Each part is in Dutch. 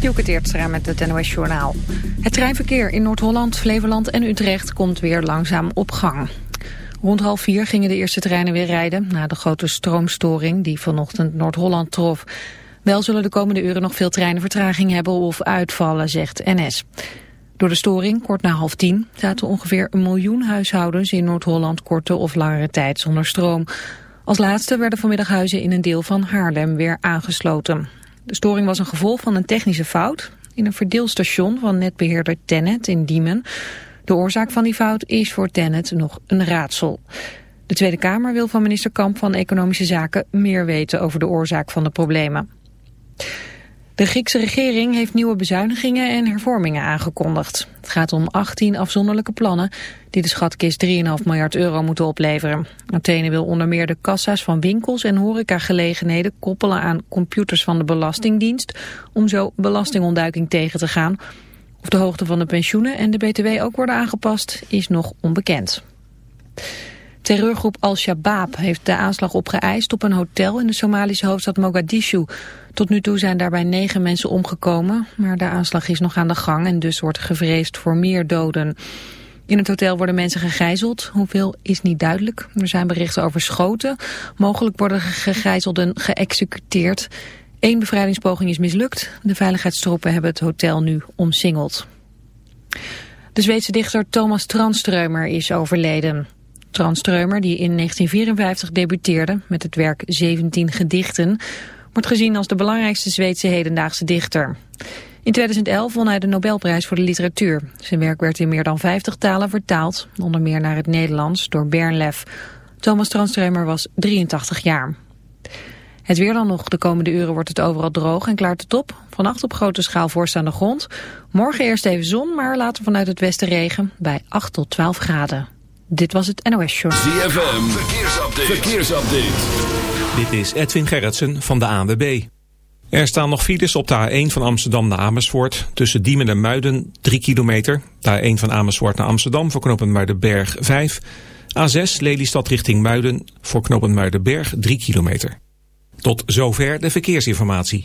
Dielke Teertstra met het NOS Journaal. Het treinverkeer in Noord-Holland, Flevoland en Utrecht komt weer langzaam op gang. Rond half vier gingen de eerste treinen weer rijden... na de grote stroomstoring die vanochtend Noord-Holland trof. Wel zullen de komende uren nog veel treinen vertraging hebben of uitvallen, zegt NS. Door de storing, kort na half tien, zaten ongeveer een miljoen huishoudens in Noord-Holland korte of langere tijd zonder stroom. Als laatste werden vanmiddag huizen in een deel van Haarlem weer aangesloten. De storing was een gevolg van een technische fout in een verdeelstation van netbeheerder Tennet in Diemen. De oorzaak van die fout is voor Tennet nog een raadsel. De Tweede Kamer wil van minister Kamp van Economische Zaken meer weten over de oorzaak van de problemen. De Griekse regering heeft nieuwe bezuinigingen en hervormingen aangekondigd. Het gaat om 18 afzonderlijke plannen die de schatkist 3,5 miljard euro moeten opleveren. Athene wil onder meer de kassa's van winkels en horecagelegenheden koppelen aan computers van de Belastingdienst om zo belastingontduiking tegen te gaan. Of de hoogte van de pensioenen en de btw ook worden aangepast is nog onbekend. Terreurgroep Al-Shabaab heeft de aanslag opgeëist op een hotel in de Somalische hoofdstad Mogadishu. Tot nu toe zijn daarbij negen mensen omgekomen, maar de aanslag is nog aan de gang en dus wordt gevreesd voor meer doden. In het hotel worden mensen gegijzeld, hoeveel is niet duidelijk. Er zijn berichten over schoten, mogelijk worden gegijzelden geëxecuteerd. Eén bevrijdingspoging is mislukt, de veiligheidstroepen hebben het hotel nu omsingeld. De Zweedse dichter Thomas Tranströmer is overleden. Tranströmer, die in 1954 debuteerde met het werk 17 gedichten, wordt gezien als de belangrijkste Zweedse hedendaagse dichter. In 2011 won hij de Nobelprijs voor de literatuur. Zijn werk werd in meer dan 50 talen vertaald, onder meer naar het Nederlands door Bernlef. Thomas Tranströmer was 83 jaar. Het weer dan nog. De komende uren wordt het overal droog en klaart het op. Vannacht op grote schaal vorst aan de grond. Morgen eerst even zon, maar later vanuit het westen regen bij 8 tot 12 graden. Dit was het NOS Show. ZFM, verkeersupdate. verkeersupdate. Dit is Edwin Gerritsen van de ANWB. Er staan nog files op de A1 van Amsterdam naar Amersfoort. Tussen Diemen en Muiden 3 kilometer. De A1 van Amersfoort naar Amsterdam voor knooppunt Muidenberg 5. A6 Lelystad richting Muiden voor knooppunt Muidenberg 3 kilometer. Tot zover de verkeersinformatie.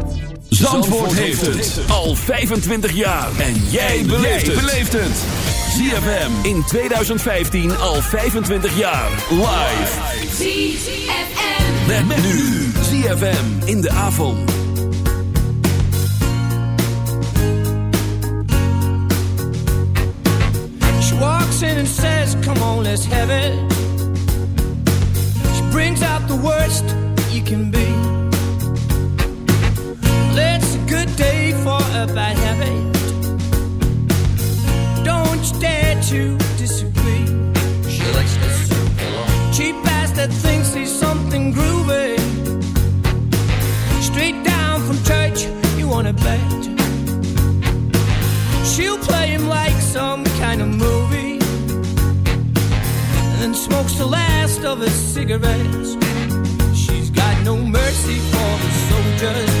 Zandvoort, heeft het al 25 jaar. En jij beleeft het. ZFM in 2015 al 25 jaar. Live. ZFM. Met, met nu. ZFM in de avond. She walks in and says, come on, let's have it. She brings out the worst you can be. It's a good day for a bad habit. Don't you dare to disagree. She likes to sing along. Cheap ass that thinks he's something groovy. Straight down from church, you wanna bet. She'll play him like some kind of movie. And then smokes the last of his cigarettes. She's got no mercy for the soldiers,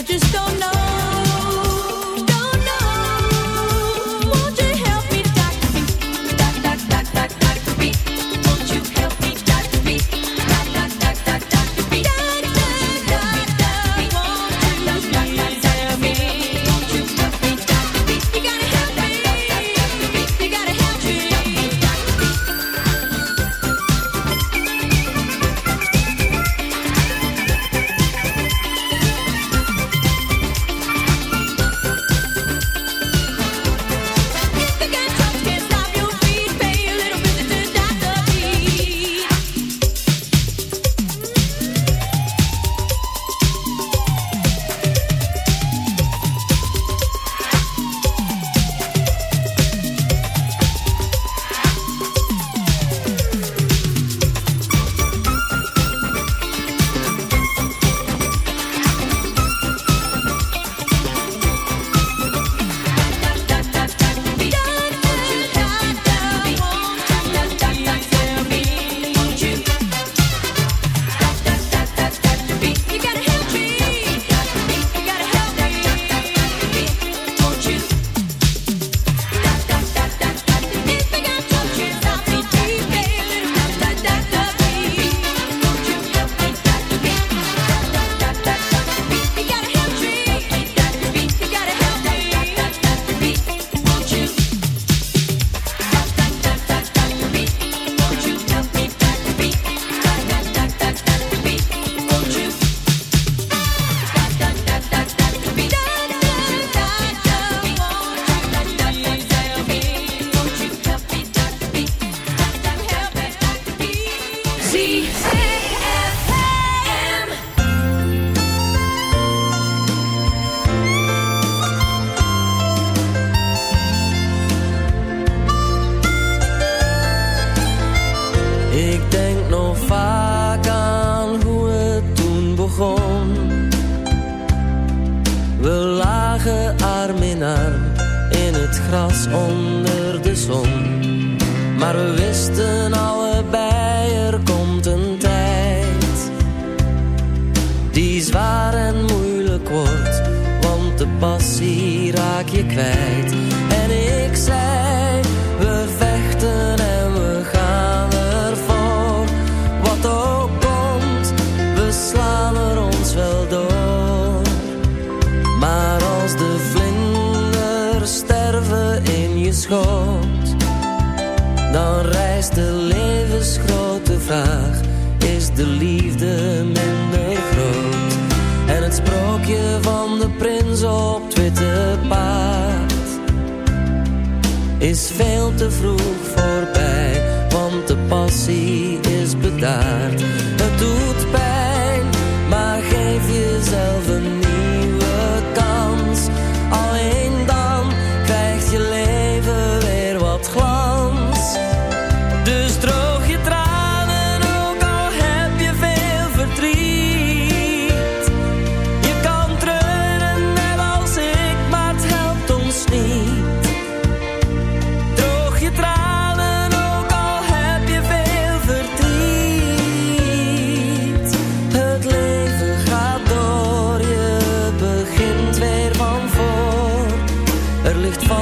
I just don't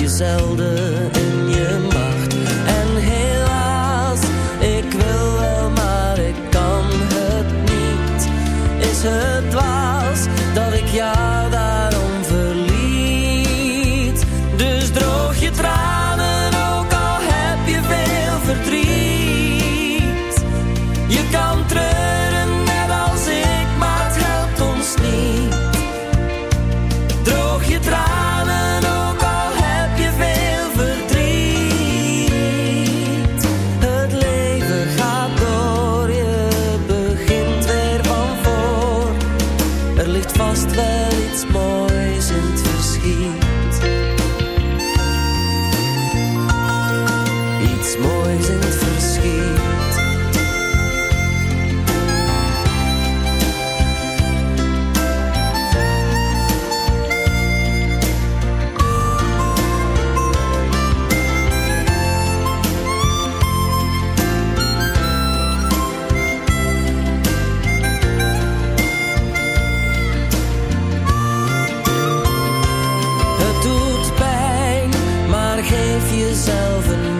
je zelden in je macht. En helaas, ik wil wel, maar ik kan het niet. Is het yourself and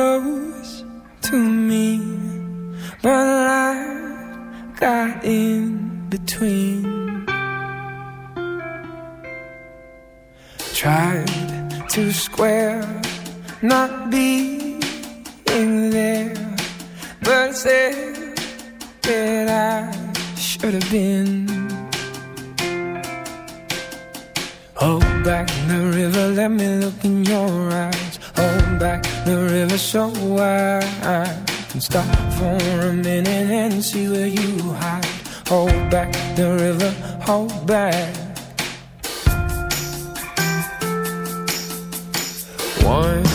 Close to me, but life got in between. Tried to square not being there, but said that I should have been. Hold back the river, let me look in your eyes. Hold back the river so I can stop for a minute and see where you hide. Hold back the river, hold back. Once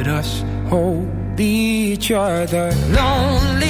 Let us hold each other. Lonely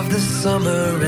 Of the summer,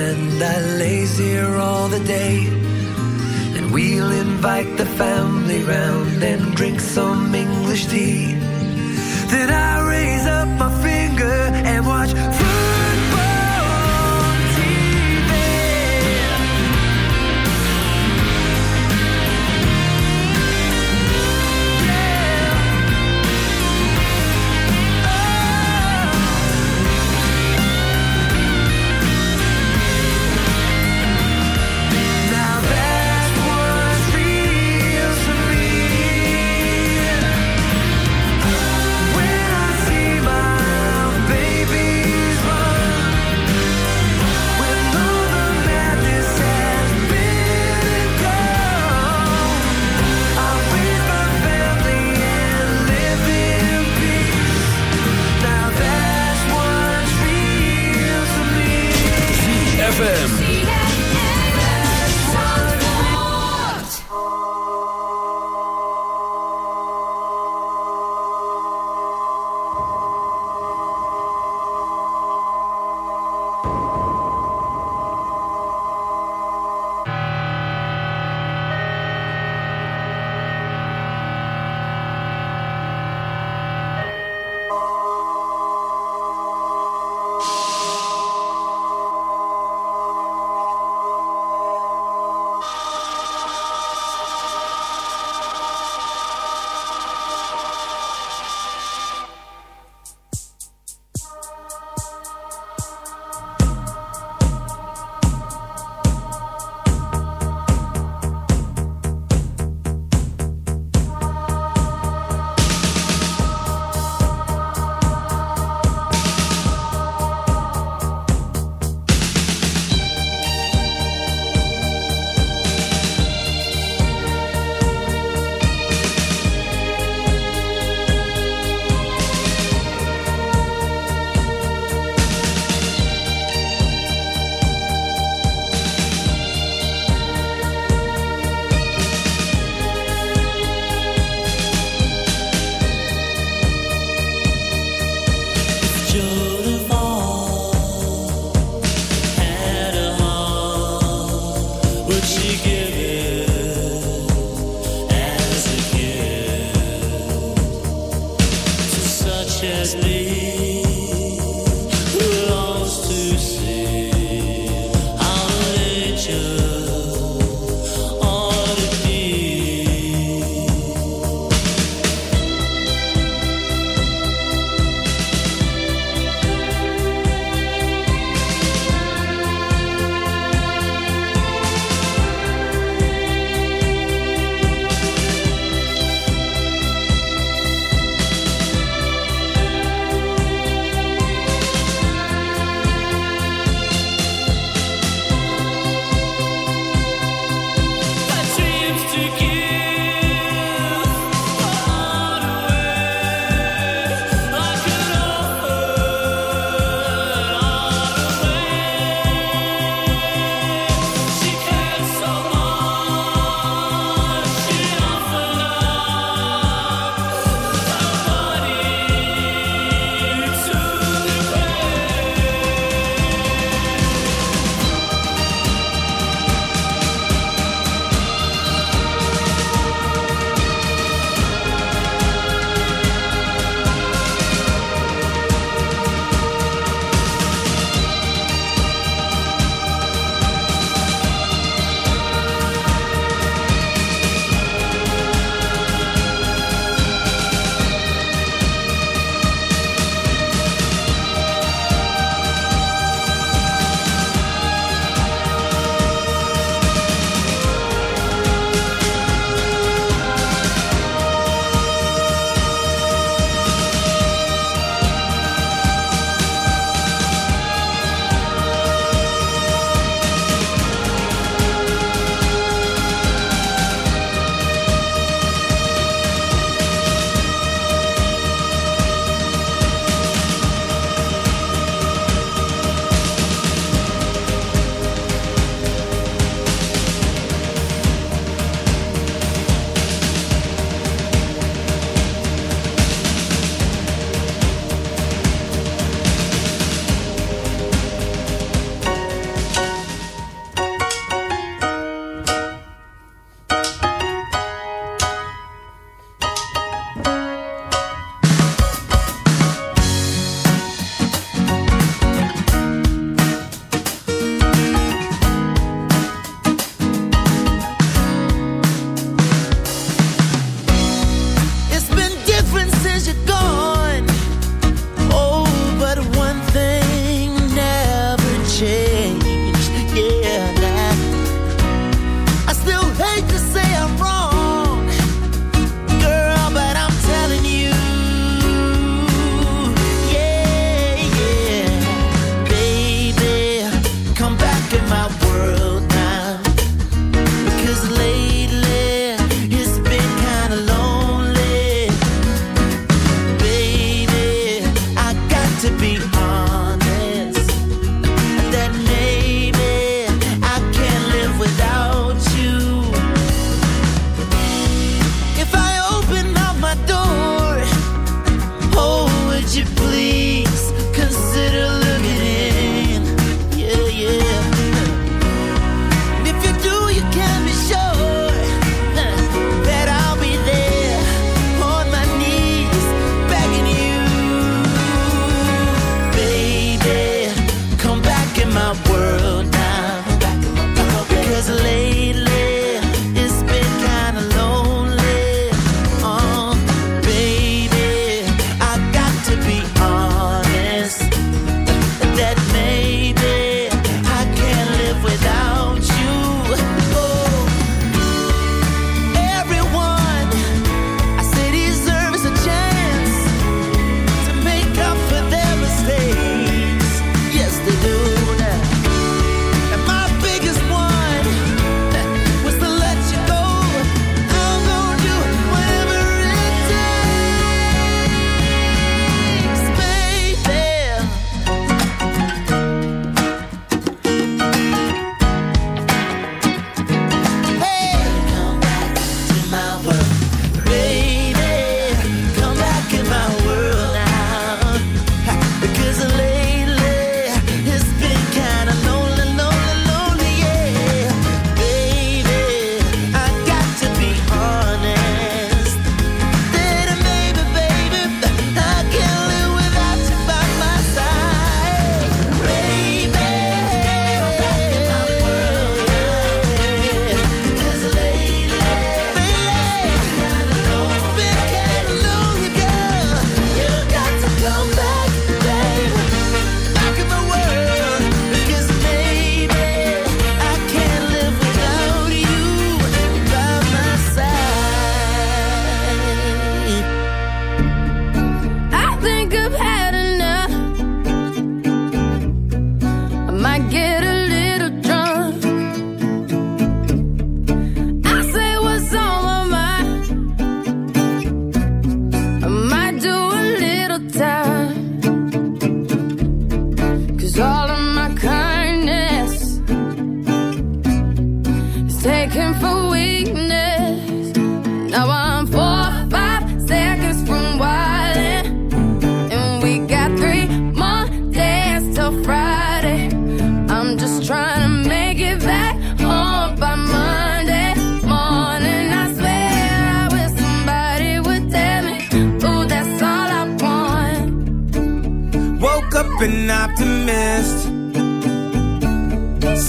woke up an optimist.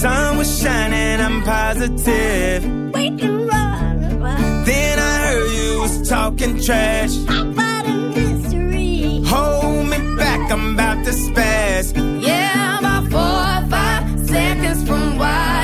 Sun was shining, I'm positive. Then I heard you was talking trash. Hold me back, I'm about to spaz. Yeah, I'm about four or five seconds from wildin'.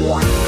Yeah.